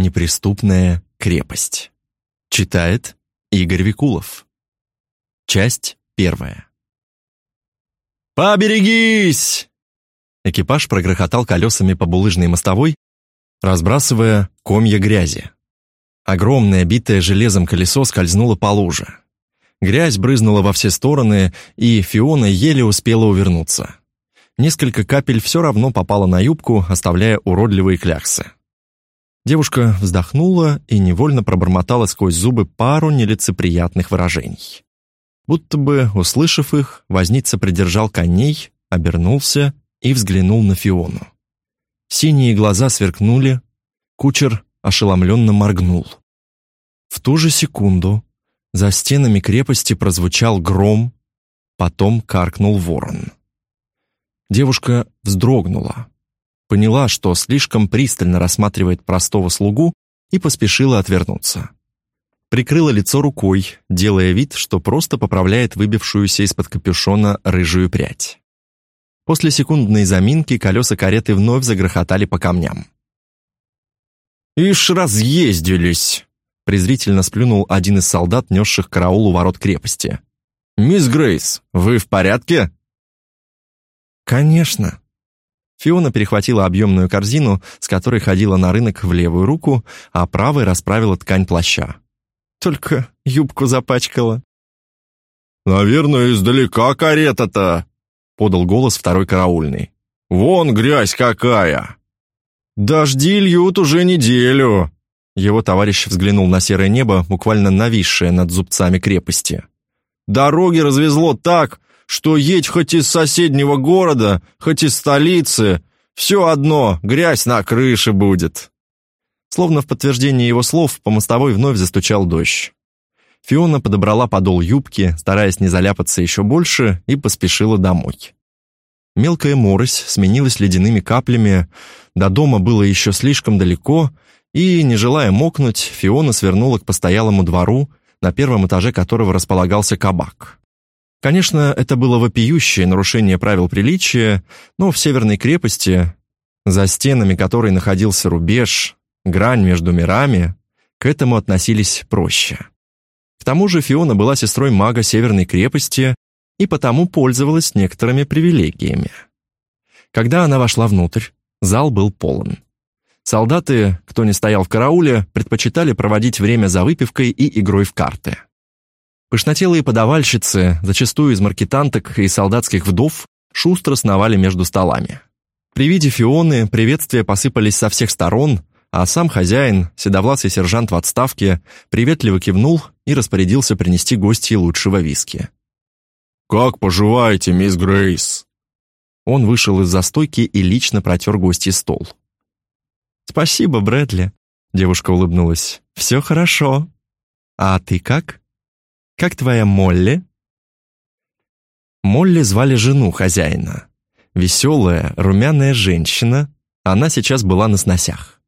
Неприступная крепость. Читает Игорь Викулов. Часть первая. «Поберегись!» Экипаж прогрохотал колесами по булыжной мостовой, разбрасывая комья грязи. Огромное, битое железом колесо скользнуло по луже. Грязь брызнула во все стороны, и Фиона еле успела увернуться. Несколько капель все равно попало на юбку, оставляя уродливые кляксы. Девушка вздохнула и невольно пробормотала сквозь зубы пару нелицеприятных выражений. Будто бы, услышав их, возница придержал коней, обернулся и взглянул на Фиону. Синие глаза сверкнули, кучер ошеломленно моргнул. В ту же секунду за стенами крепости прозвучал гром, потом каркнул ворон. Девушка вздрогнула, поняла, что слишком пристально рассматривает простого слугу и поспешила отвернуться. Прикрыла лицо рукой, делая вид, что просто поправляет выбившуюся из-под капюшона рыжую прядь. После секундной заминки колеса кареты вновь загрохотали по камням. «Ишь, разъездились!» презрительно сплюнул один из солдат, несших караул у ворот крепости. «Мисс Грейс, вы в порядке?» «Конечно». Фиона перехватила объемную корзину, с которой ходила на рынок в левую руку, а правой расправила ткань плаща. «Только юбку запачкала». «Наверное, издалека карета-то», — подал голос второй караульный. «Вон грязь какая!» «Дожди льют уже неделю», его товарищ взглянул на серое небо, буквально нависшее над зубцами крепости. «Дороги развезло так, что едь хоть из соседнего города, хоть из столицы, все одно, грязь на крыше будет». Словно в подтверждение его слов, по мостовой вновь застучал дождь. Фиона подобрала подол юбки, стараясь не заляпаться еще больше, и поспешила домой. Мелкая морось сменилась ледяными каплями, до дома было еще слишком далеко, и, не желая мокнуть, Фиона свернула к постоялому двору, на первом этаже которого располагался кабак. Конечно, это было вопиющее нарушение правил приличия, но в Северной крепости, за стенами которой находился рубеж, грань между мирами, к этому относились проще. К тому же Фиона была сестрой мага Северной крепости и потому пользовалась некоторыми привилегиями. Когда она вошла внутрь, зал был полон. Солдаты, кто не стоял в карауле, предпочитали проводить время за выпивкой и игрой в карты. Пышнотелые подавальщицы, зачастую из маркетанток и солдатских вдов, шустро сновали между столами. При виде Фионы приветствия посыпались со всех сторон, а сам хозяин, седовласый сержант в отставке, приветливо кивнул и распорядился принести гостье лучшего виски. «Как поживаете, мисс Грейс?» Он вышел из застойки и лично протер гостье стол. «Спасибо, Брэдли», — девушка улыбнулась. «Все хорошо. А ты как? Как твоя Молли?» Молли звали жену хозяина. Веселая, румяная женщина. Она сейчас была на сносях.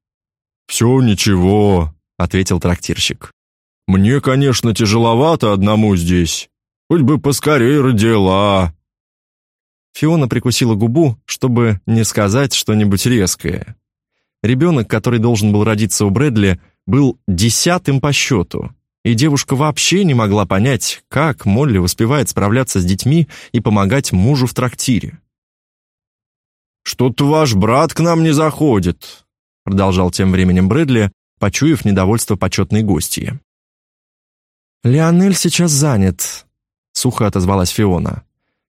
«Все ничего», — ответил трактирщик. «Мне, конечно, тяжеловато одному здесь. Хоть бы поскорее родила». Фиона прикусила губу, чтобы не сказать что-нибудь резкое. Ребенок, который должен был родиться у Брэдли, был десятым по счету, и девушка вообще не могла понять, как Молли успевает справляться с детьми и помогать мужу в трактире. «Что-то ваш брат к нам не заходит», продолжал тем временем Брэдли, почуяв недовольство почетной гостьи. «Леонель сейчас занят», — сухо отозвалась Фиона.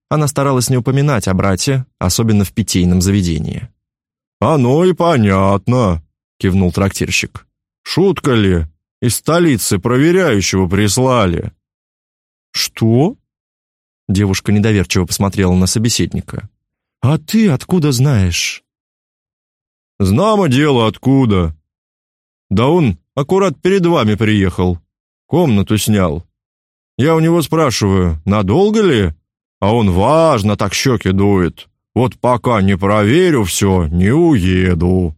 Она старалась не упоминать о брате, особенно в питейном заведении. «Оно и понятно», — кивнул трактирщик. «Шутка ли? Из столицы проверяющего прислали». «Что?» Девушка недоверчиво посмотрела на собеседника. «А ты откуда знаешь?» «Знамо дело откуда. Да он аккурат перед вами приехал. Комнату снял. Я у него спрашиваю, надолго ли? А он важно так щеки дует. Вот пока не проверю все, не уеду».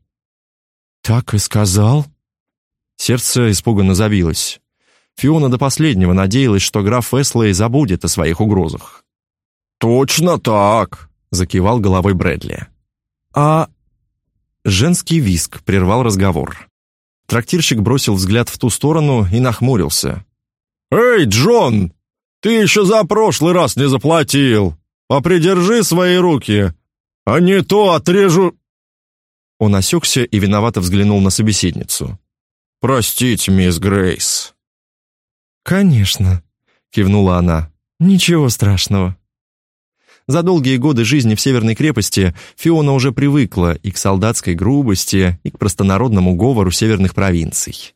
«Так и сказал?» Сердце испуганно забилось. Фиона до последнего надеялась, что граф Эслей забудет о своих угрозах. «Точно так!» — закивал головой Брэдли. «А...» Женский виск прервал разговор. Трактирщик бросил взгляд в ту сторону и нахмурился. «Эй, Джон, ты еще за прошлый раз не заплатил. Попридержи свои руки, а не то отрежу...» Он осекся и виновато взглянул на собеседницу. «Простите, мисс Грейс». «Конечно», — кивнула она. «Ничего страшного». За долгие годы жизни в Северной крепости Фиона уже привыкла и к солдатской грубости, и к простонародному говору северных провинций.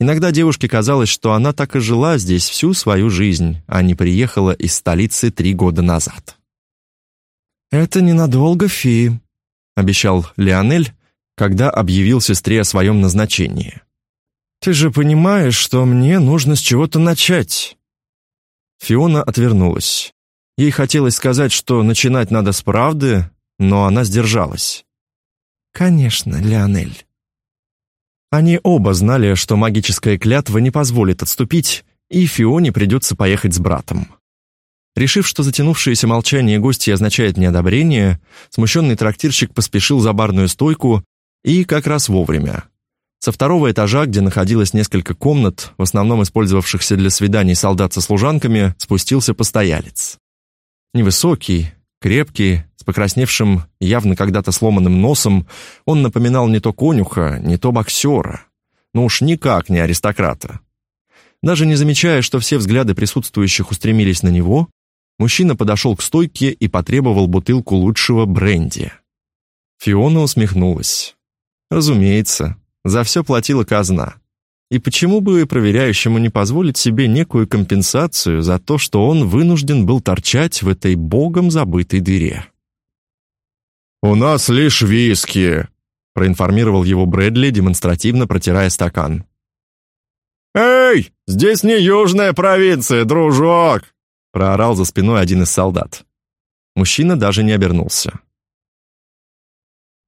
Иногда девушке казалось, что она так и жила здесь всю свою жизнь, а не приехала из столицы три года назад. «Это ненадолго, Фи», — обещал Леонель, когда объявил сестре о своем назначении. «Ты же понимаешь, что мне нужно с чего-то начать». Фиона отвернулась. Ей хотелось сказать, что начинать надо с правды, но она сдержалась. «Конечно, Леонель». Они оба знали, что магическая клятва не позволит отступить, и Фионе придется поехать с братом. Решив, что затянувшееся молчание гостей означает неодобрение, смущенный трактирщик поспешил за барную стойку и как раз вовремя. Со второго этажа, где находилось несколько комнат, в основном использовавшихся для свиданий солдат со служанками, спустился постоялец. Невысокий, крепкий, с покрасневшим, явно когда-то сломанным носом, он напоминал не то конюха, не то боксера, но уж никак не аристократа. Даже не замечая, что все взгляды присутствующих устремились на него, мужчина подошел к стойке и потребовал бутылку лучшего бренди. Фиона усмехнулась. Разумеется, за все платила казна. И почему бы проверяющему не позволить себе некую компенсацию за то, что он вынужден был торчать в этой богом забытой дыре? «У нас лишь виски», — проинформировал его Брэдли, демонстративно протирая стакан. «Эй, здесь не южная провинция, дружок!» — проорал за спиной один из солдат. Мужчина даже не обернулся.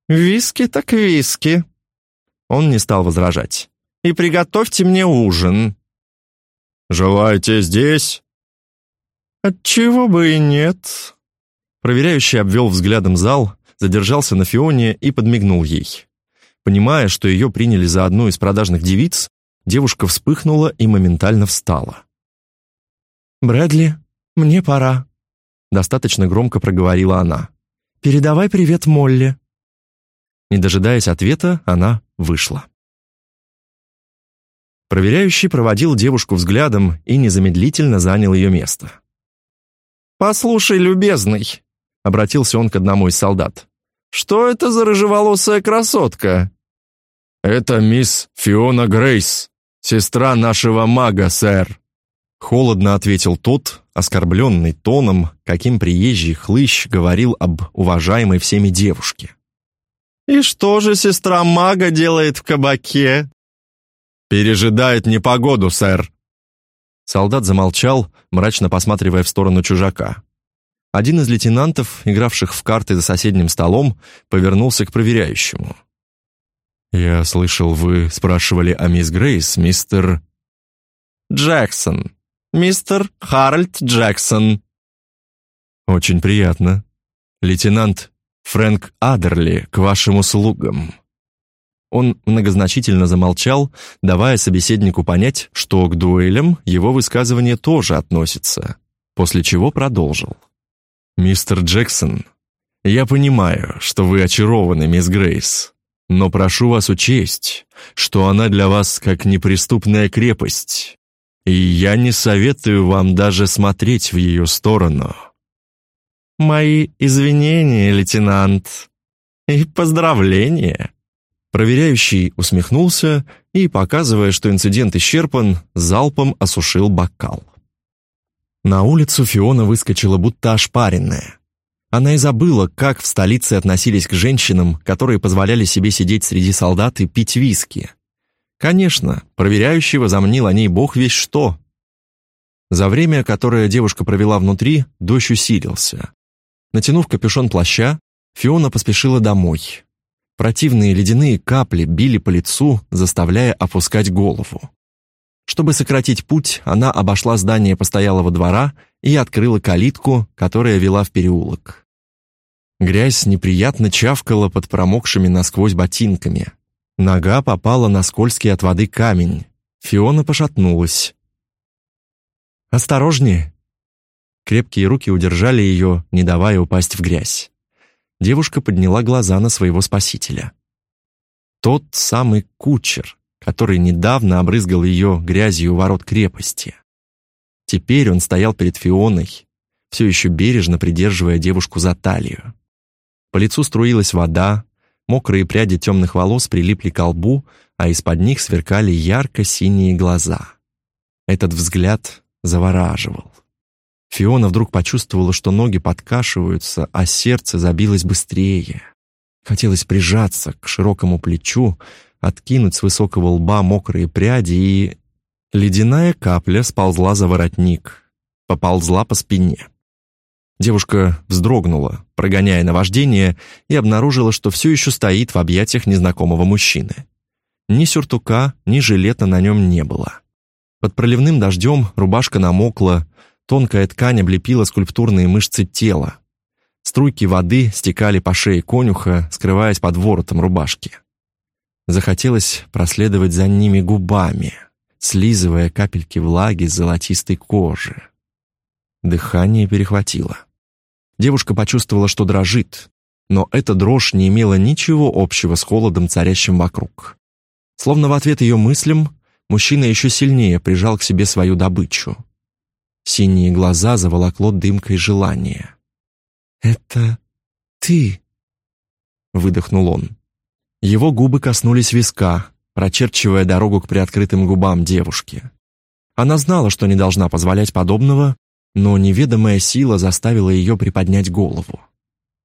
«Виски так виски». Он не стал возражать и приготовьте мне ужин». «Желаете здесь?» «Отчего бы и нет». Проверяющий обвел взглядом зал, задержался на Фионе и подмигнул ей. Понимая, что ее приняли за одну из продажных девиц, девушка вспыхнула и моментально встала. «Брэдли, мне пора», — достаточно громко проговорила она. «Передавай привет Молли». Не дожидаясь ответа, она вышла. Проверяющий проводил девушку взглядом и незамедлительно занял ее место. «Послушай, любезный», — обратился он к одному из солдат, «что это за рыжеволосая красотка?» «Это мисс Фиона Грейс, сестра нашего мага, сэр», — холодно ответил тот, оскорбленный тоном, каким приезжий хлыщ говорил об уважаемой всеми девушке. «И что же сестра мага делает в кабаке?» «Пережидает непогоду, сэр». Солдат замолчал, мрачно посматривая в сторону чужака. Один из лейтенантов, игравших в карты за соседним столом, повернулся к проверяющему. «Я слышал, вы спрашивали о мисс Грейс, мистер...» «Джексон. Мистер Харальд Джексон». «Очень приятно. Лейтенант Фрэнк Адерли к вашим услугам». Он многозначительно замолчал, давая собеседнику понять, что к дуэлям его высказывание тоже относится, после чего продолжил. «Мистер Джексон, я понимаю, что вы очарованы, мисс Грейс, но прошу вас учесть, что она для вас как неприступная крепость, и я не советую вам даже смотреть в ее сторону». «Мои извинения, лейтенант, и поздравления», Проверяющий усмехнулся и, показывая, что инцидент исчерпан, залпом осушил бокал. На улицу Фиона выскочила будто ошпаренная. Она и забыла, как в столице относились к женщинам, которые позволяли себе сидеть среди солдат и пить виски. Конечно, проверяющий возомнил о ней бог весь что. За время, которое девушка провела внутри, дождь усилился. Натянув капюшон плаща, Фиона поспешила домой, Противные ледяные капли били по лицу, заставляя опускать голову. Чтобы сократить путь, она обошла здание постоялого двора и открыла калитку, которая вела в переулок. Грязь неприятно чавкала под промокшими насквозь ботинками. Нога попала на скользкий от воды камень. Фиона пошатнулась. «Осторожнее!» Крепкие руки удержали ее, не давая упасть в грязь. Девушка подняла глаза на своего спасителя. Тот самый кучер, который недавно обрызгал ее грязью у ворот крепости. Теперь он стоял перед Фионой, все еще бережно придерживая девушку за талию. По лицу струилась вода, мокрые пряди темных волос прилипли к лбу, а из-под них сверкали ярко-синие глаза. Этот взгляд завораживал. Фиона вдруг почувствовала, что ноги подкашиваются, а сердце забилось быстрее. Хотелось прижаться к широкому плечу, откинуть с высокого лба мокрые пряди и... Ледяная капля сползла за воротник, поползла по спине. Девушка вздрогнула, прогоняя наваждение, и обнаружила, что все еще стоит в объятиях незнакомого мужчины. Ни сюртука, ни жилета на нем не было. Под проливным дождем рубашка намокла, тонкая ткань облепила скульптурные мышцы тела. Струйки воды стекали по шее конюха, скрываясь под воротом рубашки. Захотелось проследовать за ними губами, слизывая капельки влаги с золотистой кожи. Дыхание перехватило. Девушка почувствовала, что дрожит, но эта дрожь не имела ничего общего с холодом, царящим вокруг. Словно в ответ ее мыслям, мужчина еще сильнее прижал к себе свою добычу. Синие глаза заволокло дымкой желания. «Это ты?» — выдохнул он. Его губы коснулись виска, прочерчивая дорогу к приоткрытым губам девушки. Она знала, что не должна позволять подобного, но неведомая сила заставила ее приподнять голову.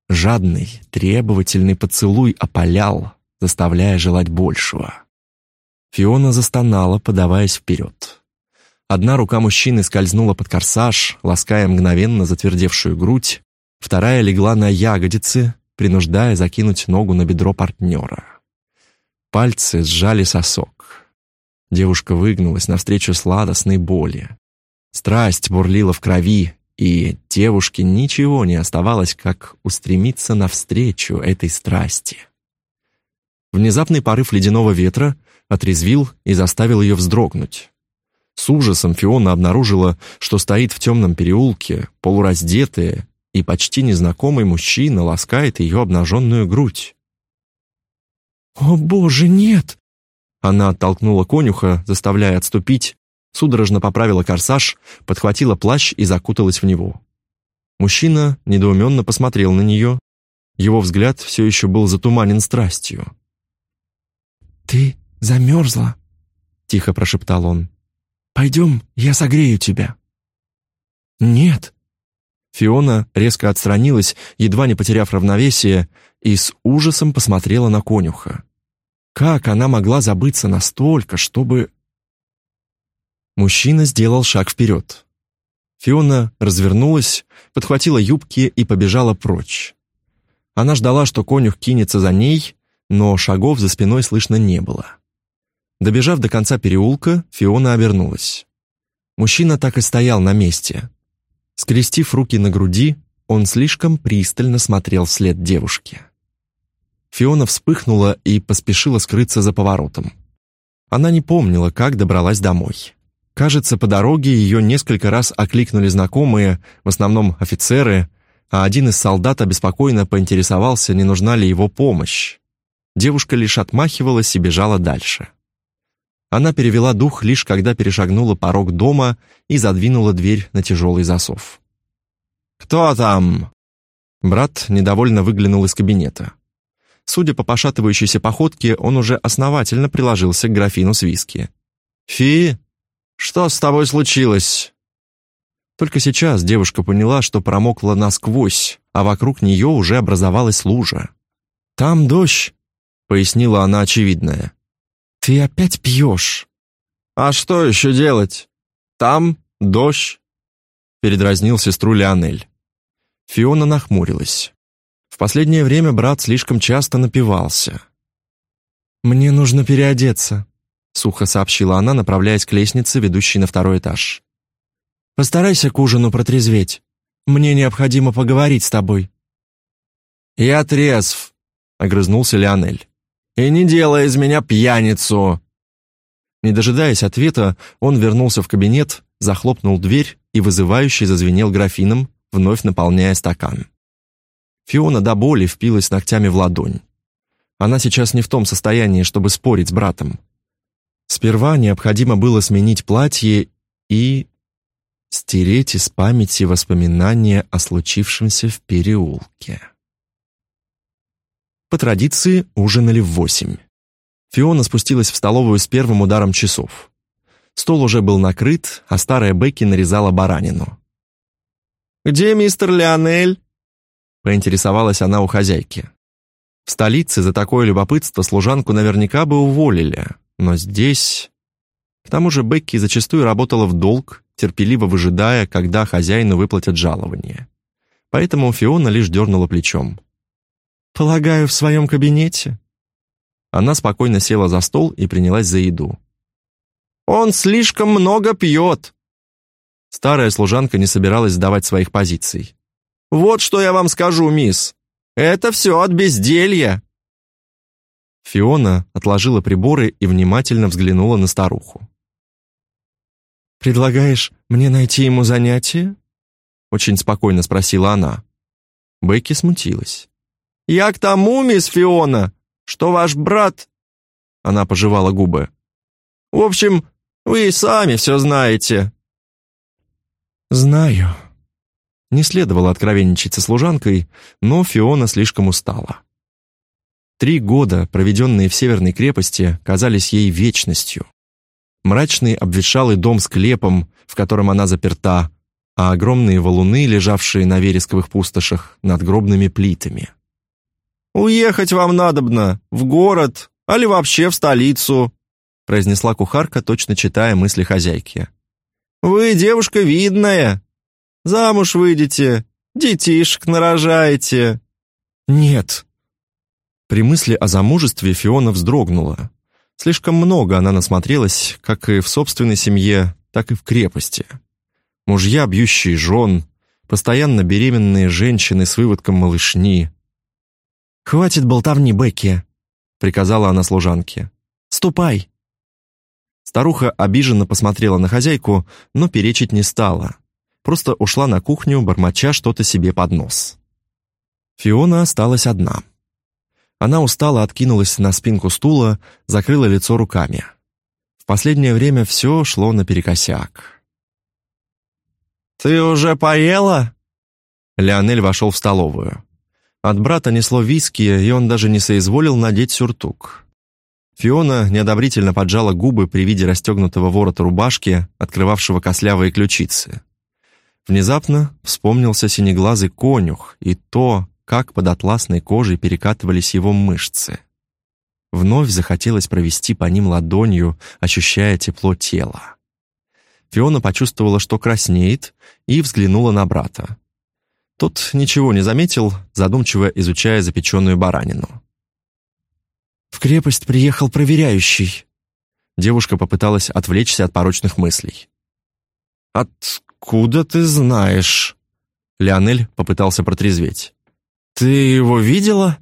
Жадный, требовательный поцелуй опалял, заставляя желать большего. Фиона застонала, подаваясь вперед. Одна рука мужчины скользнула под корсаж, лаская мгновенно затвердевшую грудь, вторая легла на ягодицы, принуждая закинуть ногу на бедро партнера. Пальцы сжали сосок. Девушка выгнулась навстречу сладостной боли. Страсть бурлила в крови, и девушке ничего не оставалось, как устремиться навстречу этой страсти. Внезапный порыв ледяного ветра отрезвил и заставил ее вздрогнуть. С ужасом Фиона обнаружила, что стоит в темном переулке, полураздетая, и почти незнакомый мужчина ласкает ее обнаженную грудь. «О, боже, нет!» Она оттолкнула конюха, заставляя отступить, судорожно поправила корсаж, подхватила плащ и закуталась в него. Мужчина недоуменно посмотрел на нее. Его взгляд все еще был затуманен страстью. «Ты замерзла?» — тихо прошептал он. «Пойдем, я согрею тебя». «Нет». Фиона резко отстранилась, едва не потеряв равновесие, и с ужасом посмотрела на конюха. Как она могла забыться настолько, чтобы... Мужчина сделал шаг вперед. Фиона развернулась, подхватила юбки и побежала прочь. Она ждала, что конюх кинется за ней, но шагов за спиной слышно не было. Добежав до конца переулка, Фиона обернулась. Мужчина так и стоял на месте. Скрестив руки на груди, он слишком пристально смотрел вслед девушке. Фиона вспыхнула и поспешила скрыться за поворотом. Она не помнила, как добралась домой. Кажется, по дороге ее несколько раз окликнули знакомые, в основном офицеры, а один из солдат обеспокоенно поинтересовался, не нужна ли его помощь. Девушка лишь отмахивалась и бежала дальше. Она перевела дух лишь когда перешагнула порог дома и задвинула дверь на тяжелый засов. «Кто там?» Брат недовольно выглянул из кабинета. Судя по пошатывающейся походке, он уже основательно приложился к графину с виски. «Фи, что с тобой случилось?» Только сейчас девушка поняла, что промокла насквозь, а вокруг нее уже образовалась лужа. «Там дождь», — пояснила она очевидное. «Ты опять пьешь». «А что еще делать? Там дождь», — передразнил сестру Леонель. Фиона нахмурилась. В последнее время брат слишком часто напивался. «Мне нужно переодеться», — сухо сообщила она, направляясь к лестнице, ведущей на второй этаж. «Постарайся к ужину протрезветь. Мне необходимо поговорить с тобой». «Я трезв», — огрызнулся Леонель. И не делай из меня пьяницу!» Не дожидаясь ответа, он вернулся в кабинет, захлопнул дверь и вызывающе зазвенел графином, вновь наполняя стакан. Фиона до боли впилась ногтями в ладонь. Она сейчас не в том состоянии, чтобы спорить с братом. Сперва необходимо было сменить платье и стереть из памяти воспоминания о случившемся в переулке. По традиции ужинали в восемь. Фиона спустилась в столовую с первым ударом часов. Стол уже был накрыт, а старая Бекки нарезала баранину. «Где мистер Леонель?» поинтересовалась она у хозяйки. В столице за такое любопытство служанку наверняка бы уволили, но здесь... К тому же Бекки зачастую работала в долг, терпеливо выжидая, когда хозяину выплатят жалование. Поэтому Фиона лишь дернула плечом. «Полагаю, в своем кабинете?» Она спокойно села за стол и принялась за еду. «Он слишком много пьет!» Старая служанка не собиралась сдавать своих позиций. «Вот что я вам скажу, мисс. Это все от безделья!» Фиона отложила приборы и внимательно взглянула на старуху. «Предлагаешь мне найти ему занятие?» Очень спокойно спросила она. Бекки смутилась. «Я к тому, мисс Фиона, что ваш брат...» Она пожевала губы. «В общем, вы и сами все знаете». «Знаю». Не следовало откровенничать со служанкой, но Фиона слишком устала. Три года, проведенные в Северной крепости, казались ей вечностью. Мрачный обветшалый дом с клепом, в котором она заперта, а огромные валуны, лежавшие на вересковых пустошах, над гробными плитами. «Уехать вам надобно, в город, али вообще в столицу», произнесла кухарка, точно читая мысли хозяйки. «Вы девушка видная. Замуж выйдете, детишек нарожаете». «Нет». При мысли о замужестве Фиона вздрогнула. Слишком много она насмотрелась, как и в собственной семье, так и в крепости. Мужья, бьющие жен, постоянно беременные женщины с выводком малышни, «Хватит болтовни, Бекки», — приказала она служанке. «Ступай». Старуха обиженно посмотрела на хозяйку, но перечить не стала. Просто ушла на кухню, бормоча что-то себе под нос. Фиона осталась одна. Она устало откинулась на спинку стула, закрыла лицо руками. В последнее время все шло наперекосяк. «Ты уже поела?» Леонель вошел в столовую. От брата несло виски, и он даже не соизволил надеть сюртук. Фиона неодобрительно поджала губы при виде расстегнутого ворота рубашки, открывавшего кослявые ключицы. Внезапно вспомнился синеглазый конюх и то, как под атласной кожей перекатывались его мышцы. Вновь захотелось провести по ним ладонью, ощущая тепло тела. Фиона почувствовала, что краснеет, и взглянула на брата. Тот ничего не заметил, задумчиво изучая запеченную баранину. «В крепость приехал проверяющий». Девушка попыталась отвлечься от порочных мыслей. «Откуда ты знаешь?» Леонель попытался протрезветь. «Ты его видела?»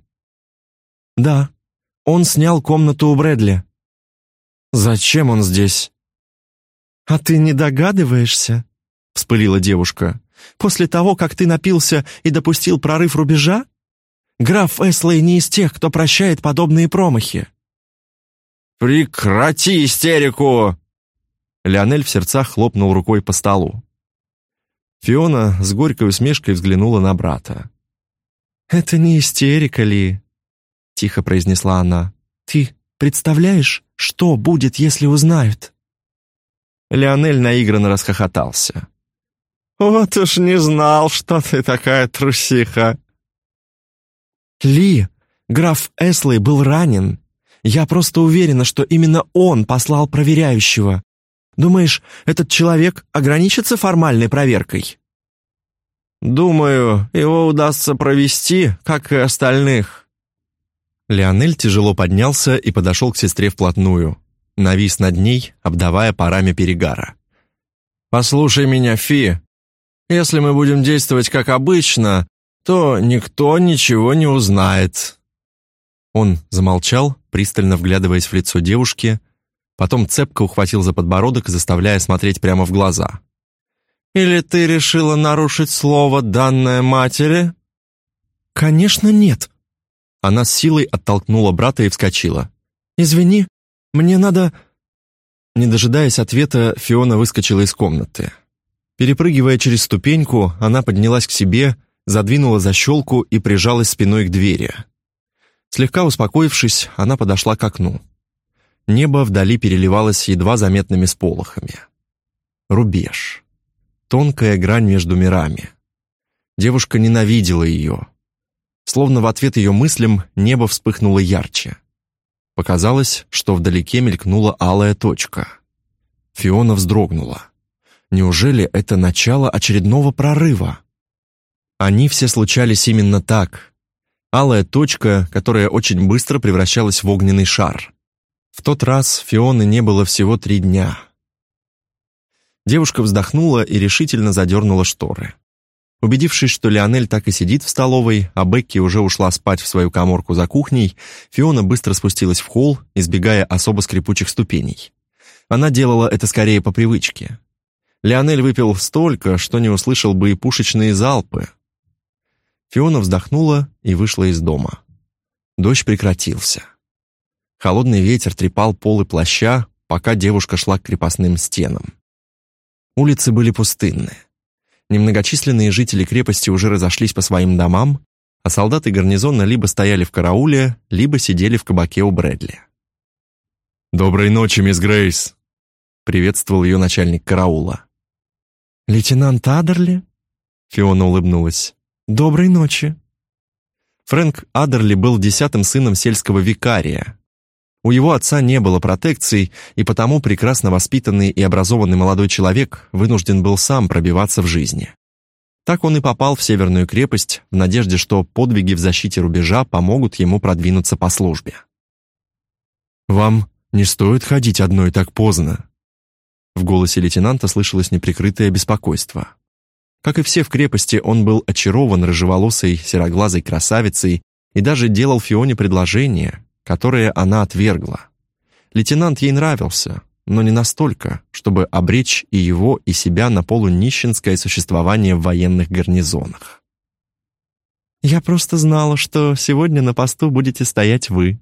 «Да. Он снял комнату у Брэдли». «Зачем он здесь?» «А ты не догадываешься?» — вспылила девушка. После того, как ты напился и допустил прорыв рубежа? Граф Эслей не из тех, кто прощает подобные промахи». «Прекрати истерику!» Леонель в сердцах хлопнул рукой по столу. Фиона с горькой усмешкой взглянула на брата. «Это не истерика ли?» — тихо произнесла она. «Ты представляешь, что будет, если узнают?» Леонель наигранно расхохотался. «Вот уж не знал, что ты такая трусиха!» «Ли, граф Эслей был ранен. Я просто уверена, что именно он послал проверяющего. Думаешь, этот человек ограничится формальной проверкой?» «Думаю, его удастся провести, как и остальных». Леонель тяжело поднялся и подошел к сестре вплотную. Навис над ней, обдавая парами перегара. «Послушай меня, Фи. Если мы будем действовать как обычно, то никто ничего не узнает». Он замолчал, пристально вглядываясь в лицо девушки, потом цепко ухватил за подбородок, заставляя смотреть прямо в глаза. «Или ты решила нарушить слово, данное матери?» «Конечно нет!» Она с силой оттолкнула брата и вскочила. «Извини, мне надо...» Не дожидаясь ответа, Фиона выскочила из комнаты. Перепрыгивая через ступеньку, она поднялась к себе, задвинула защелку и прижалась спиной к двери. Слегка успокоившись, она подошла к окну. Небо вдали переливалось едва заметными сполохами. Рубеж. Тонкая грань между мирами. Девушка ненавидела ее. Словно в ответ ее мыслям небо вспыхнуло ярче. Показалось, что вдалеке мелькнула алая точка. Фиона вздрогнула. Неужели это начало очередного прорыва? Они все случались именно так. Алая точка, которая очень быстро превращалась в огненный шар. В тот раз Фионы не было всего три дня. Девушка вздохнула и решительно задернула шторы. Убедившись, что Леонель так и сидит в столовой, а Бекки уже ушла спать в свою коморку за кухней, Фиона быстро спустилась в холл, избегая особо скрипучих ступеней. Она делала это скорее по привычке. Леонель выпил столько, что не услышал бы и пушечные залпы. Фиона вздохнула и вышла из дома. Дождь прекратился. Холодный ветер трепал полы плаща, пока девушка шла к крепостным стенам. Улицы были пустынны немногочисленные жители крепости уже разошлись по своим домам, а солдаты гарнизона либо стояли в карауле, либо сидели в кабаке у Брэдли. «Доброй ночи, мисс Грейс!» — приветствовал ее начальник караула. «Лейтенант Адерли?» — Фиона улыбнулась. «Доброй ночи!» Фрэнк Адерли был десятым сыном сельского викария, у его отца не было протекций, и потому прекрасно воспитанный и образованный молодой человек вынужден был сам пробиваться в жизни. Так он и попал в Северную крепость в надежде, что подвиги в защите рубежа помогут ему продвинуться по службе. «Вам не стоит ходить одной так поздно». В голосе лейтенанта слышалось неприкрытое беспокойство. Как и все в крепости, он был очарован рыжеволосой, сероглазой красавицей и даже делал Фионе предложение, которые она отвергла. Лейтенант ей нравился, но не настолько, чтобы обречь и его, и себя на полунищенское существование в военных гарнизонах. «Я просто знала, что сегодня на посту будете стоять вы».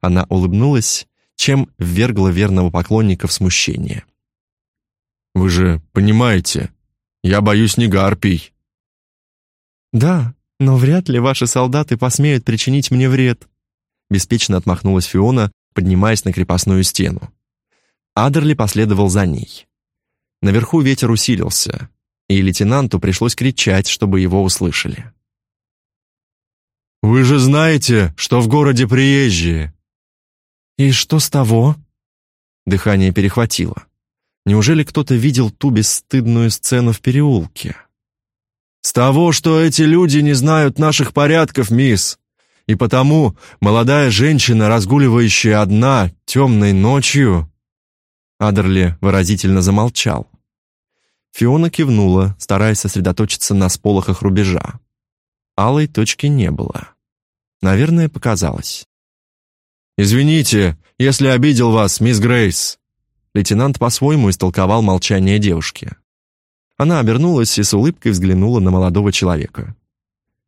Она улыбнулась, чем ввергла верного поклонника в смущение. «Вы же понимаете, я боюсь не гарпий». «Да, но вряд ли ваши солдаты посмеют причинить мне вред», беспечно отмахнулась Фиона, поднимаясь на крепостную стену. Адерли последовал за ней. Наверху ветер усилился, и лейтенанту пришлось кричать, чтобы его услышали. «Вы же знаете, что в городе приезжие!» «И что с того?» Дыхание перехватило. Неужели кто-то видел ту бесстыдную сцену в переулке? «С того, что эти люди не знают наших порядков, мисс и потому молодая женщина, разгуливающая одна темной ночью...» Адерли выразительно замолчал. Фиона кивнула, стараясь сосредоточиться на сполохах рубежа. Алой точки не было. Наверное, показалось. «Извините, если обидел вас, мисс Грейс!» Лейтенант по-своему истолковал молчание девушки. Она обернулась и с улыбкой взглянула на молодого человека.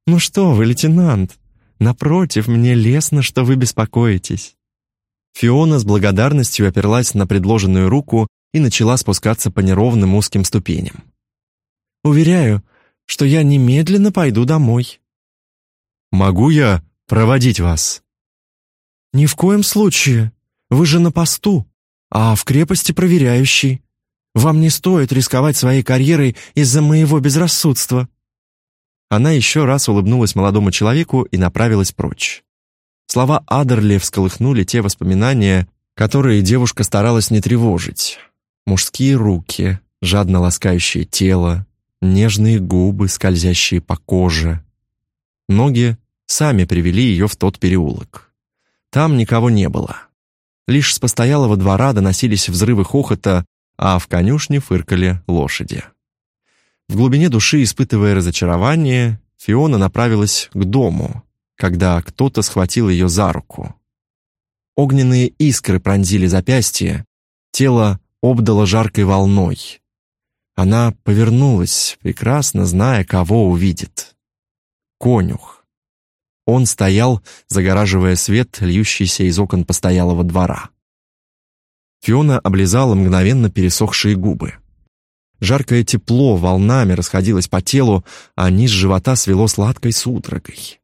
«Ну что вы, лейтенант, Напротив, мне лестно, что вы беспокоитесь». Фиона с благодарностью оперлась на предложенную руку и начала спускаться по неровным узким ступеням. «Уверяю, что я немедленно пойду домой». «Могу я проводить вас?» «Ни в коем случае. Вы же на посту, а в крепости проверяющий. Вам не стоит рисковать своей карьерой из-за моего безрассудства». Она еще раз улыбнулась молодому человеку и направилась прочь. Слова Адерли всколыхнули те воспоминания, которые девушка старалась не тревожить. Мужские руки, жадно ласкающие тело, нежные губы, скользящие по коже. Ноги сами привели ее в тот переулок. Там никого не было. Лишь с постоялого двора доносились взрывы хохота, а в конюшне фыркали лошади. В глубине души, испытывая разочарование, Фиона направилась к дому, когда кто-то схватил ее за руку. Огненные искры пронзили запястье, тело обдало жаркой волной. Она повернулась, прекрасно зная, кого увидит. Конюх. Он стоял, загораживая свет, льющийся из окон постоялого двора. Фиона облизала мгновенно пересохшие губы. Жаркое тепло волнами расходилось по телу, а низ живота свело сладкой судорогой.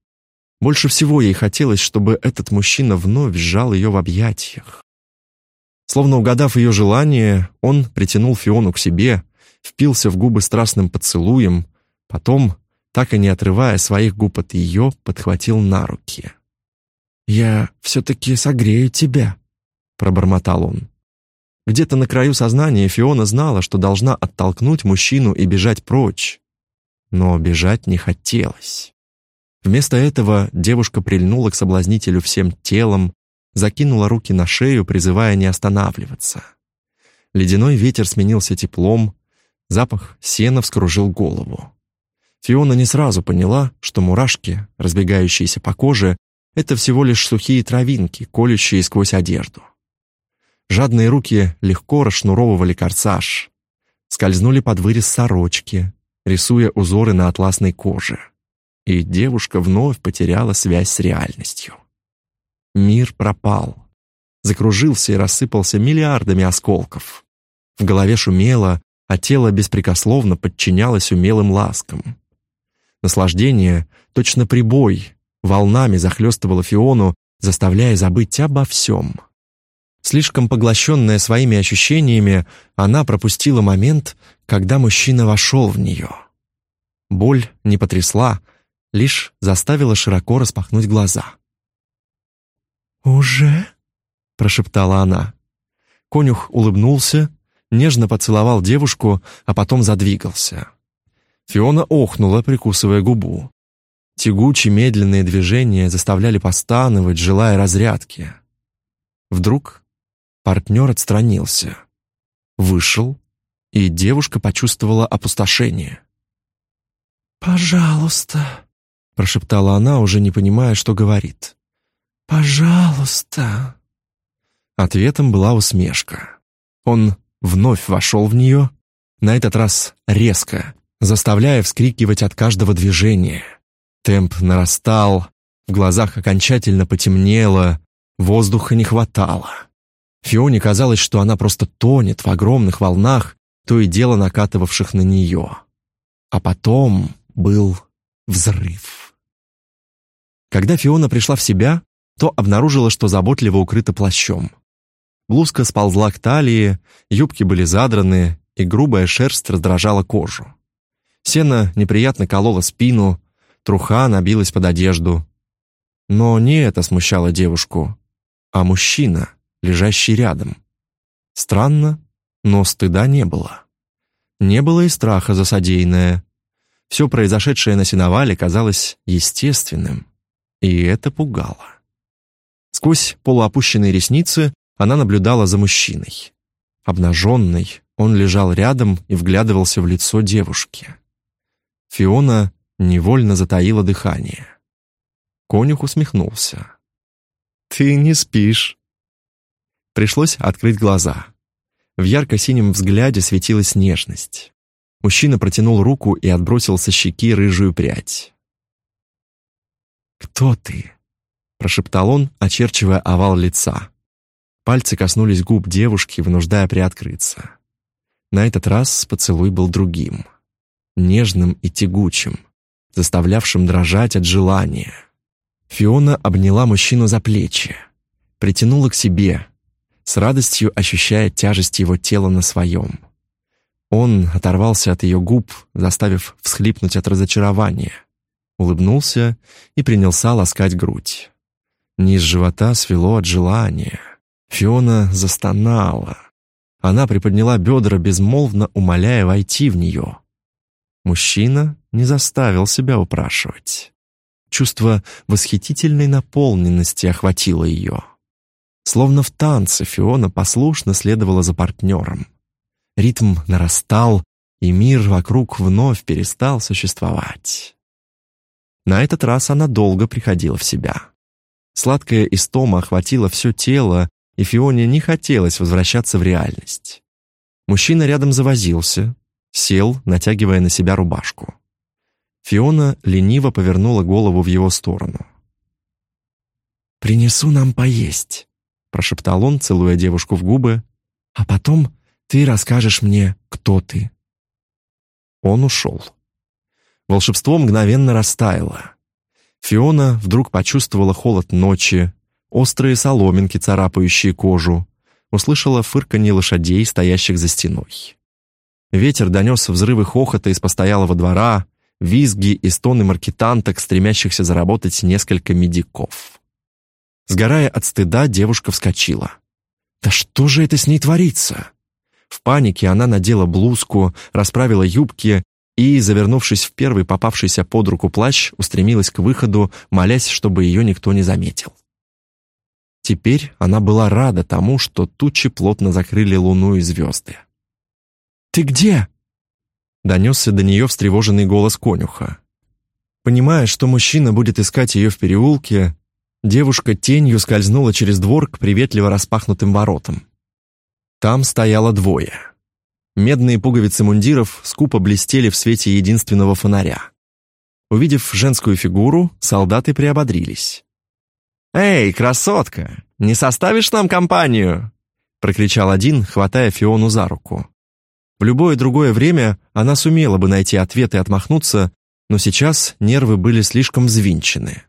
Больше всего ей хотелось, чтобы этот мужчина вновь сжал ее в объятиях. Словно угадав ее желание, он притянул Фиону к себе, впился в губы страстным поцелуем, потом, так и не отрывая своих губ от ее, подхватил на руки. «Я все-таки согрею тебя», — пробормотал он. Где-то на краю сознания Фиона знала, что должна оттолкнуть мужчину и бежать прочь. Но бежать не хотелось. Вместо этого девушка прильнула к соблазнителю всем телом, закинула руки на шею, призывая не останавливаться. Ледяной ветер сменился теплом, запах сена вскружил голову. Фиона не сразу поняла, что мурашки, разбегающиеся по коже, это всего лишь сухие травинки, колющие сквозь одежду. Жадные руки легко расшнуровывали корсаж, скользнули под вырез сорочки, рисуя узоры на атласной коже. И девушка вновь потеряла связь с реальностью. Мир пропал. Закружился и рассыпался миллиардами осколков. В голове шумело, а тело беспрекословно подчинялось умелым ласкам. Наслаждение, точно прибой, волнами захлестывало Фиону, заставляя забыть обо всем — Слишком поглощенная своими ощущениями, она пропустила момент, когда мужчина вошел в нее. Боль не потрясла, лишь заставила широко распахнуть глаза. «Уже?» — прошептала она. Конюх улыбнулся, нежно поцеловал девушку, а потом задвигался. Фиона охнула, прикусывая губу. Тягучие медленные движения заставляли постановать, желая разрядки. Вдруг Партнер отстранился. Вышел, и девушка почувствовала опустошение. «Пожалуйста», — прошептала она, уже не понимая, что говорит. «Пожалуйста». Ответом была усмешка. Он вновь вошел в нее, на этот раз резко, заставляя вскрикивать от каждого движения. Темп нарастал, в глазах окончательно потемнело, воздуха не хватало. Фионе казалось, что она просто тонет в огромных волнах, то и дело накатывавших на нее. А потом был взрыв. Когда Фиона пришла в себя, то обнаружила, что заботливо укрыта плащом. Блузка сползла к талии, юбки были задраны, и грубая шерсть раздражала кожу. Сено неприятно кололо спину, труха набилась под одежду. Но не это смущало девушку, а мужчина — лежащий рядом. Странно, но стыда не было. Не было и страха за содеянное. Все произошедшее на сеновале казалось естественным, и это пугало. Сквозь полуопущенные ресницы она наблюдала за мужчиной. Обнаженный, он лежал рядом и вглядывался в лицо девушки. Фиона невольно затаила дыхание. Конюх усмехнулся. «Ты не спишь», Пришлось открыть глаза. В ярко-синем взгляде светилась нежность. Мужчина протянул руку и отбросил со щеки рыжую прядь. «Кто ты?» — прошептал он, очерчивая овал лица. Пальцы коснулись губ девушки, вынуждая приоткрыться. На этот раз поцелуй был другим. Нежным и тягучим, заставлявшим дрожать от желания. Фиона обняла мужчину за плечи, притянула к себе, с радостью ощущая тяжесть его тела на своем. Он оторвался от ее губ, заставив всхлипнуть от разочарования, улыбнулся и принялся ласкать грудь. Низ живота свело от желания. Фиона застонала. Она приподняла бедра, безмолвно умоляя войти в нее. Мужчина не заставил себя упрашивать. Чувство восхитительной наполненности охватило ее. Словно в танце Фиона послушно следовала за партнером. Ритм нарастал, и мир вокруг вновь перестал существовать. На этот раз она долго приходила в себя. Сладкая истома охватила все тело, и Фионе не хотелось возвращаться в реальность. Мужчина рядом завозился, сел, натягивая на себя рубашку. Фиона лениво повернула голову в его сторону. «Принесу нам поесть», — прошептал он, целуя девушку в губы, «а потом ты расскажешь мне, кто ты». Он ушел. Волшебство мгновенно растаяло. Фиона вдруг почувствовала холод ночи, острые соломинки, царапающие кожу, услышала фырканье лошадей, стоящих за стеной. Ветер донес взрывы хохота из постоялого двора, визги и стоны маркетанток, стремящихся заработать несколько медиков. Сгорая от стыда, девушка вскочила. «Да что же это с ней творится?» В панике она надела блузку, расправила юбки и, завернувшись в первый попавшийся под руку плащ, устремилась к выходу, молясь, чтобы ее никто не заметил. Теперь она была рада тому, что тучи плотно закрыли луну и звезды. «Ты где?» Донесся до нее встревоженный голос конюха. Понимая, что мужчина будет искать ее в переулке, девушка тенью скользнула через двор к приветливо распахнутым воротам. Там стояло двое. Медные пуговицы мундиров скупо блестели в свете единственного фонаря. Увидев женскую фигуру, солдаты приободрились. «Эй, красотка, не составишь нам компанию?» прокричал один, хватая Фиону за руку. В любое другое время она сумела бы найти ответ и отмахнуться, но сейчас нервы были слишком взвинчены.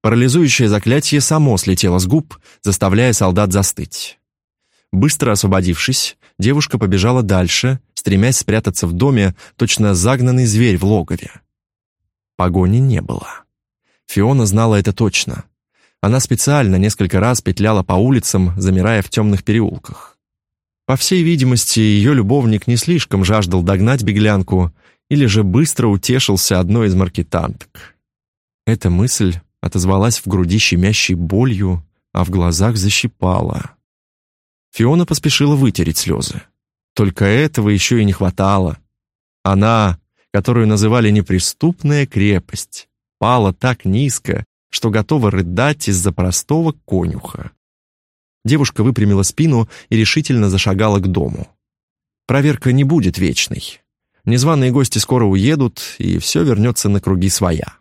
Парализующее заклятие само слетело с губ, заставляя солдат застыть. Быстро освободившись, девушка побежала дальше, стремясь спрятаться в доме, точно загнанный зверь в логове. Погони не было. Фиона знала это точно. Она специально несколько раз петляла по улицам, замирая в темных переулках. По всей видимости, ее любовник не слишком жаждал догнать беглянку или же быстро утешился одной из маркетанток. Эта мысль отозвалась в груди щемящей болью, а в глазах защипала. Фиона поспешила вытереть слезы. Только этого еще и не хватало. Она, которую называли неприступная крепость, пала так низко, что готова рыдать из-за простого конюха. Девушка выпрямила спину и решительно зашагала к дому. Проверка не будет вечной. Незваные гости скоро уедут, и все вернется на круги своя.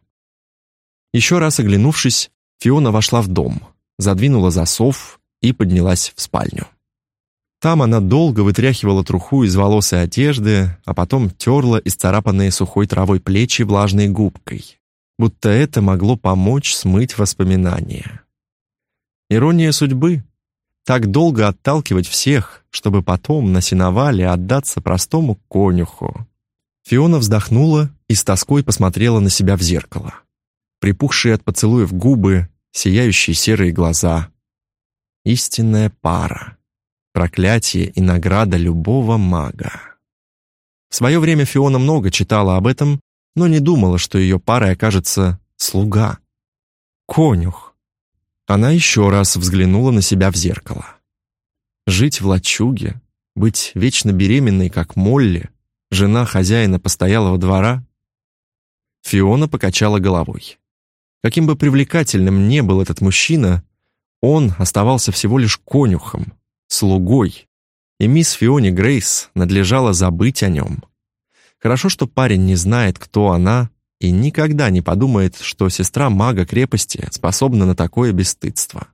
Еще раз оглянувшись, Фиона вошла в дом, задвинула засов и поднялась в спальню. Там она долго вытряхивала труху из волос и одежды, а потом терла исцарапанные сухой травой плечи влажной губкой будто это могло помочь смыть воспоминания. Ирония судьбы — так долго отталкивать всех, чтобы потом на сеновале отдаться простому конюху. Фиона вздохнула и с тоской посмотрела на себя в зеркало. Припухшие от поцелуев губы, сияющие серые глаза. Истинная пара. Проклятие и награда любого мага. В свое время Фиона много читала об этом но не думала, что ее парой окажется слуга. Конюх. Она еще раз взглянула на себя в зеркало. Жить в лачуге, быть вечно беременной, как Молли, жена хозяина постоялого двора. Фиона покачала головой. Каким бы привлекательным не был этот мужчина, он оставался всего лишь конюхом, слугой, и мисс Фионе Грейс надлежало забыть о нем. Хорошо, что парень не знает, кто она, и никогда не подумает, что сестра мага крепости способна на такое бесстыдство.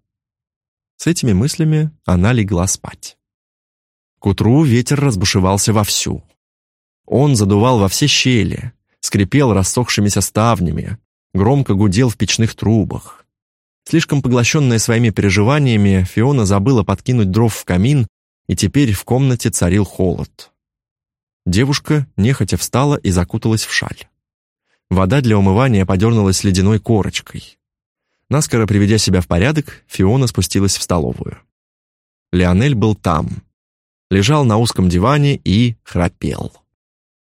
С этими мыслями она легла спать. К утру ветер разбушевался вовсю. Он задувал во все щели, скрипел рассохшимися ставнями, громко гудел в печных трубах. Слишком поглощенная своими переживаниями, Фиона забыла подкинуть дров в камин, и теперь в комнате царил холод. Девушка нехотя встала и закуталась в шаль. Вода для умывания подернулась ледяной корочкой. Наскоро приведя себя в порядок, Фиона спустилась в столовую. Леонель был там. Лежал на узком диване и храпел.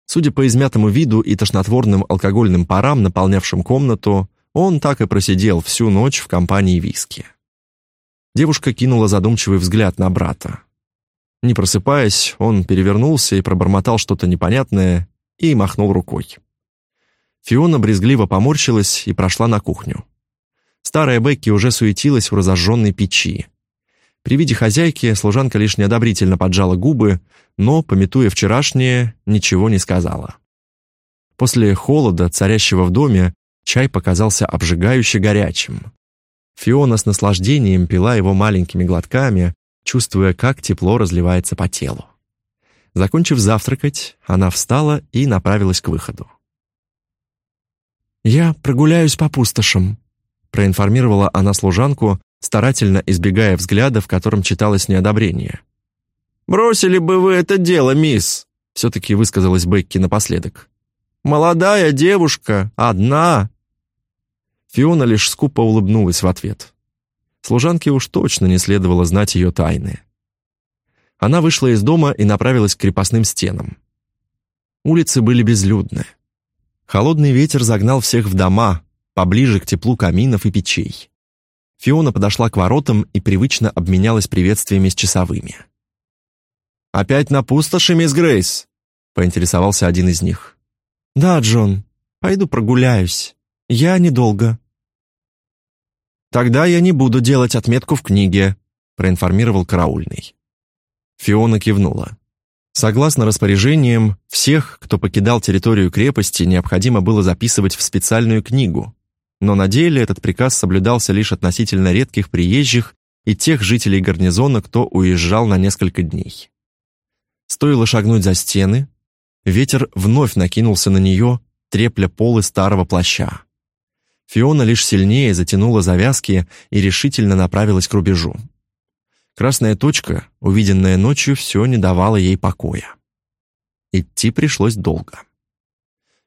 Судя по измятому виду и тошнотворным алкогольным парам, наполнявшим комнату, он так и просидел всю ночь в компании виски. Девушка кинула задумчивый взгляд на брата. Не просыпаясь, он перевернулся и пробормотал что-то непонятное и махнул рукой. Фиона брезгливо поморщилась и прошла на кухню. Старая Бекки уже суетилась в разожженной печи. При виде хозяйки служанка лишь неодобрительно поджала губы, но, пометуя вчерашнее, ничего не сказала. После холода, царящего в доме, чай показался обжигающе горячим. Фиона с наслаждением пила его маленькими глотками, чувствуя, как тепло разливается по телу. Закончив завтракать, она встала и направилась к выходу. «Я прогуляюсь по пустошам», — проинформировала она служанку, старательно избегая взгляда, в котором читалось неодобрение. «Бросили бы вы это дело, мисс», — все-таки высказалась Бекки напоследок. «Молодая девушка, одна». Фиона лишь скупо улыбнулась в ответ. Служанке уж точно не следовало знать ее тайны. Она вышла из дома и направилась к крепостным стенам. Улицы были безлюдны. Холодный ветер загнал всех в дома, поближе к теплу каминов и печей. Фиона подошла к воротам и привычно обменялась приветствиями с часовыми. «Опять на пустоши, мисс Грейс?» — поинтересовался один из них. «Да, Джон, пойду прогуляюсь. Я недолго». «Тогда я не буду делать отметку в книге», — проинформировал караульный. Фиона кивнула. Согласно распоряжениям, всех, кто покидал территорию крепости, необходимо было записывать в специальную книгу. Но на деле этот приказ соблюдался лишь относительно редких приезжих и тех жителей гарнизона, кто уезжал на несколько дней. Стоило шагнуть за стены, ветер вновь накинулся на нее, трепля полы старого плаща. Фиона лишь сильнее затянула завязки и решительно направилась к рубежу. Красная точка, увиденная ночью, все не давала ей покоя. Идти пришлось долго.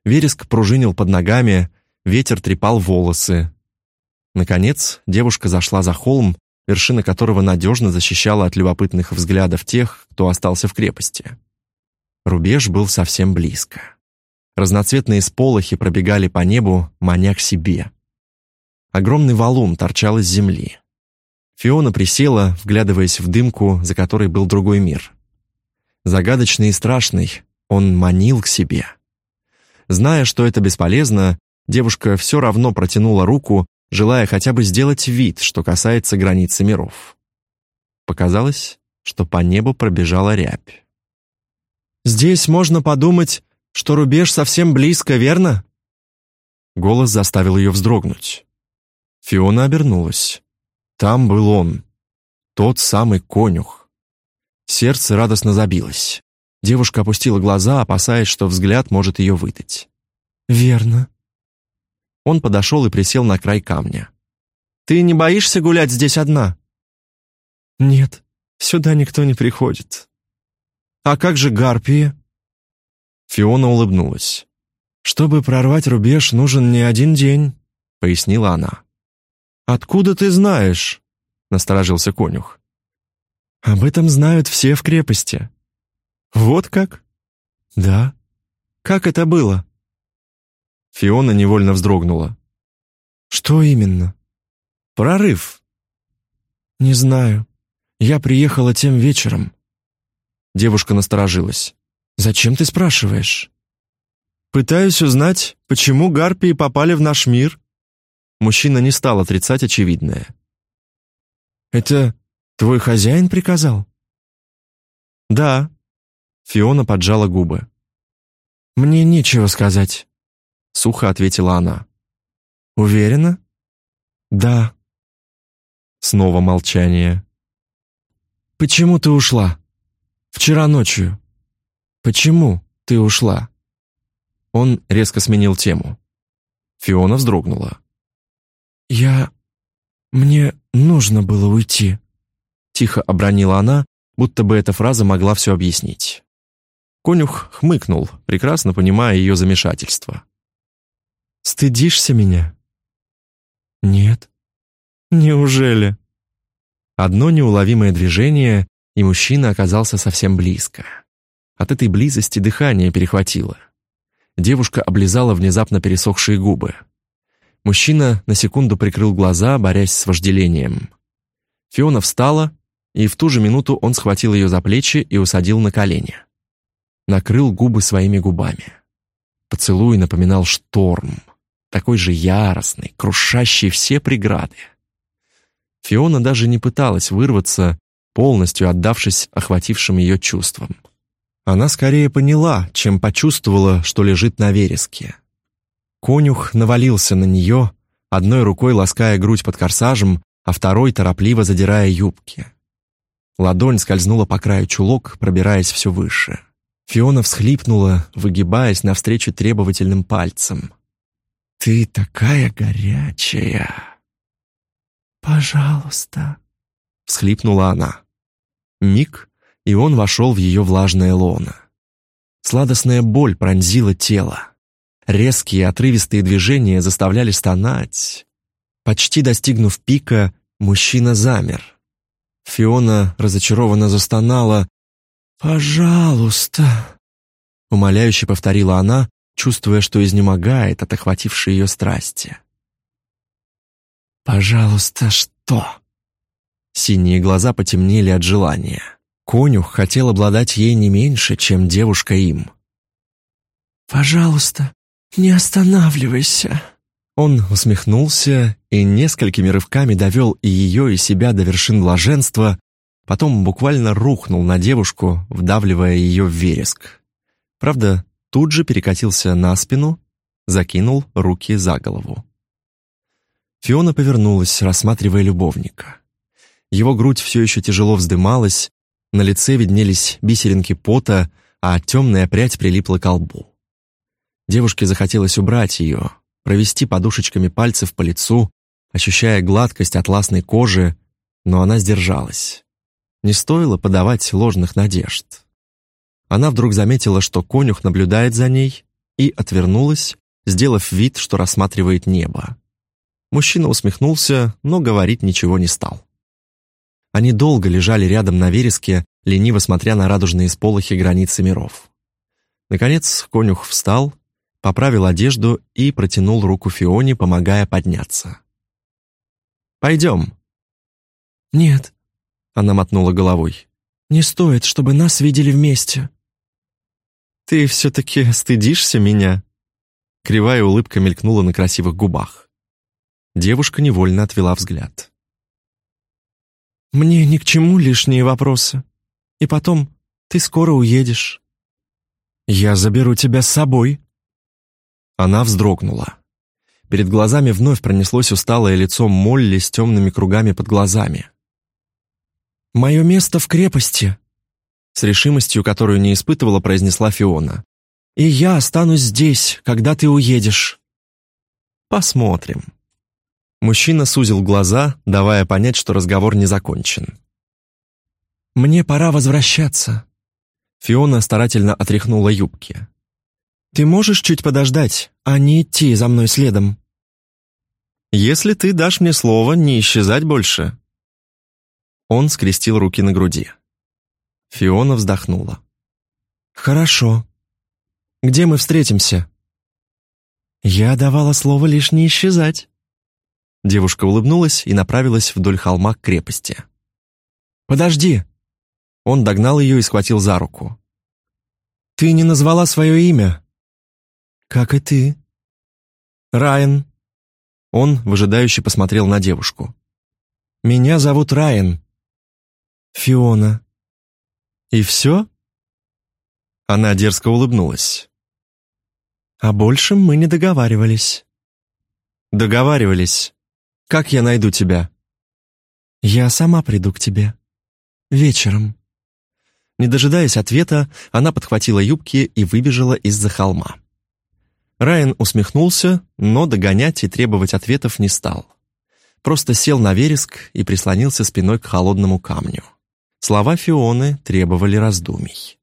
Вереск пружинил под ногами, ветер трепал волосы. Наконец, девушка зашла за холм, вершина которого надежно защищала от любопытных взглядов тех, кто остался в крепости. Рубеж был совсем близко. Разноцветные сполохи пробегали по небу, маня к себе. Огромный валун торчал из земли. Фиона присела, вглядываясь в дымку, за которой был другой мир. Загадочный и страшный, он манил к себе. Зная, что это бесполезно, девушка все равно протянула руку, желая хотя бы сделать вид, что касается границы миров. Показалось, что по небу пробежала рябь. «Здесь можно подумать, что рубеж совсем близко, верно?» Голос заставил ее вздрогнуть. Фиона обернулась. Там был он, тот самый конюх. Сердце радостно забилось. Девушка опустила глаза, опасаясь, что взгляд может ее выдать. «Верно». Он подошел и присел на край камня. «Ты не боишься гулять здесь одна?» «Нет, сюда никто не приходит». «А как же гарпии?» Фиона улыбнулась. «Чтобы прорвать рубеж, нужен не один день», — пояснила она. «Откуда ты знаешь?» — насторожился конюх. «Об этом знают все в крепости». «Вот как?» «Да». «Как это было?» Фиона невольно вздрогнула. «Что именно?» «Прорыв». «Не знаю. Я приехала тем вечером». Девушка насторожилась. «Зачем ты спрашиваешь?» «Пытаюсь узнать, почему гарпии попали в наш мир Мужчина не стал отрицать очевидное. «Это твой хозяин приказал?» «Да». Фиона поджала губы. «Мне нечего сказать», — сухо ответила она. «Уверена?» «Да». Снова молчание. «Почему ты ушла? Вчера ночью. Почему ты ушла?» Он резко сменил тему. Фиона вздрогнула. «Я... мне нужно было уйти», — тихо обронила она, будто бы эта фраза могла все объяснить. Конюх хмыкнул, прекрасно понимая ее замешательство. «Стыдишься меня?» «Нет». «Неужели?» Одно неуловимое движение, и мужчина оказался совсем близко. От этой близости дыхание перехватило. Девушка облизала внезапно пересохшие губы. Мужчина на секунду прикрыл глаза, борясь с вожделением. Фиона встала, и в ту же минуту он схватил ее за плечи и усадил на колени. Накрыл губы своими губами. Поцелуй напоминал шторм, такой же яростный, крушащий все преграды. Фиона даже не пыталась вырваться, полностью отдавшись охватившим ее чувствам. Она скорее поняла, чем почувствовала, что лежит на вереске. Конюх навалился на нее, одной рукой лаская грудь под корсажем, а второй торопливо задирая юбки. Ладонь скользнула по краю чулок, пробираясь все выше. Фиона всхлипнула, выгибаясь навстречу требовательным пальцем. «Ты такая горячая!» «Пожалуйста!» — всхлипнула она. Миг, и он вошел в ее влажное лоно. Сладостная боль пронзила тело. Резкие отрывистые движения заставляли стонать. Почти достигнув пика, мужчина замер. Фиона разочарованно застонала. «Пожалуйста!» Умоляюще повторила она, чувствуя, что изнемогает от охватившей ее страсти. «Пожалуйста, что?» Синие глаза потемнели от желания. Конюх хотел обладать ей не меньше, чем девушка им. «Пожалуйста, не останавливайся!» Он усмехнулся и несколькими рывками довел и ее, и себя до вершин блаженства, потом буквально рухнул на девушку, вдавливая ее в вереск. Правда, тут же перекатился на спину, закинул руки за голову. Фиона повернулась, рассматривая любовника. Его грудь все еще тяжело вздымалась, на лице виднелись бисеринки пота, а темная прядь прилипла к лбу. Девушке захотелось убрать ее, провести подушечками пальцев по лицу, ощущая гладкость атласной кожи, но она сдержалась. Не стоило подавать ложных надежд. Она вдруг заметила, что конюх наблюдает за ней, и отвернулась, сделав вид, что рассматривает небо. Мужчина усмехнулся, но говорить ничего не стал. Они долго лежали рядом на вереске, лениво смотря на радужные сполохи границы миров. Наконец конюх встал, поправил одежду и протянул руку Фионе, помогая подняться. «Пойдем». «Нет», — она мотнула головой. «Не стоит, чтобы нас видели вместе». «Ты все-таки стыдишься меня?» Кривая улыбка мелькнула на красивых губах. Девушка невольно отвела взгляд. «Мне ни к чему лишние вопросы. И потом, ты скоро уедешь». «Я заберу тебя с собой». Она вздрогнула. Перед глазами вновь пронеслось усталое лицо Молли с темными кругами под глазами. «Мое место в крепости», — с решимостью, которую не испытывала, произнесла Фиона. «И я останусь здесь, когда ты уедешь». «Посмотрим». Мужчина сузил глаза, давая понять, что разговор не закончен. «Мне пора возвращаться». Фиона старательно отряхнула юбки. «Ты можешь чуть подождать, а не идти за мной следом?» «Если ты дашь мне слово не исчезать больше». Он скрестил руки на груди. Фиона вздохнула. «Хорошо. Где мы встретимся?» «Я давала слово лишь не исчезать». Девушка улыбнулась и направилась вдоль холма к крепости. «Подожди!» Он догнал ее и схватил за руку. «Ты не назвала свое имя?» «Как и ты». «Райан». Он выжидающе посмотрел на девушку. «Меня зовут Райан». «Фиона». «И все?» Она дерзко улыбнулась. «О большем мы не договаривались». «Договаривались. Как я найду тебя?» «Я сама приду к тебе. Вечером». Не дожидаясь ответа, она подхватила юбки и выбежала из-за холма. Райан усмехнулся, но догонять и требовать ответов не стал. Просто сел на вереск и прислонился спиной к холодному камню. Слова Фионы требовали раздумий.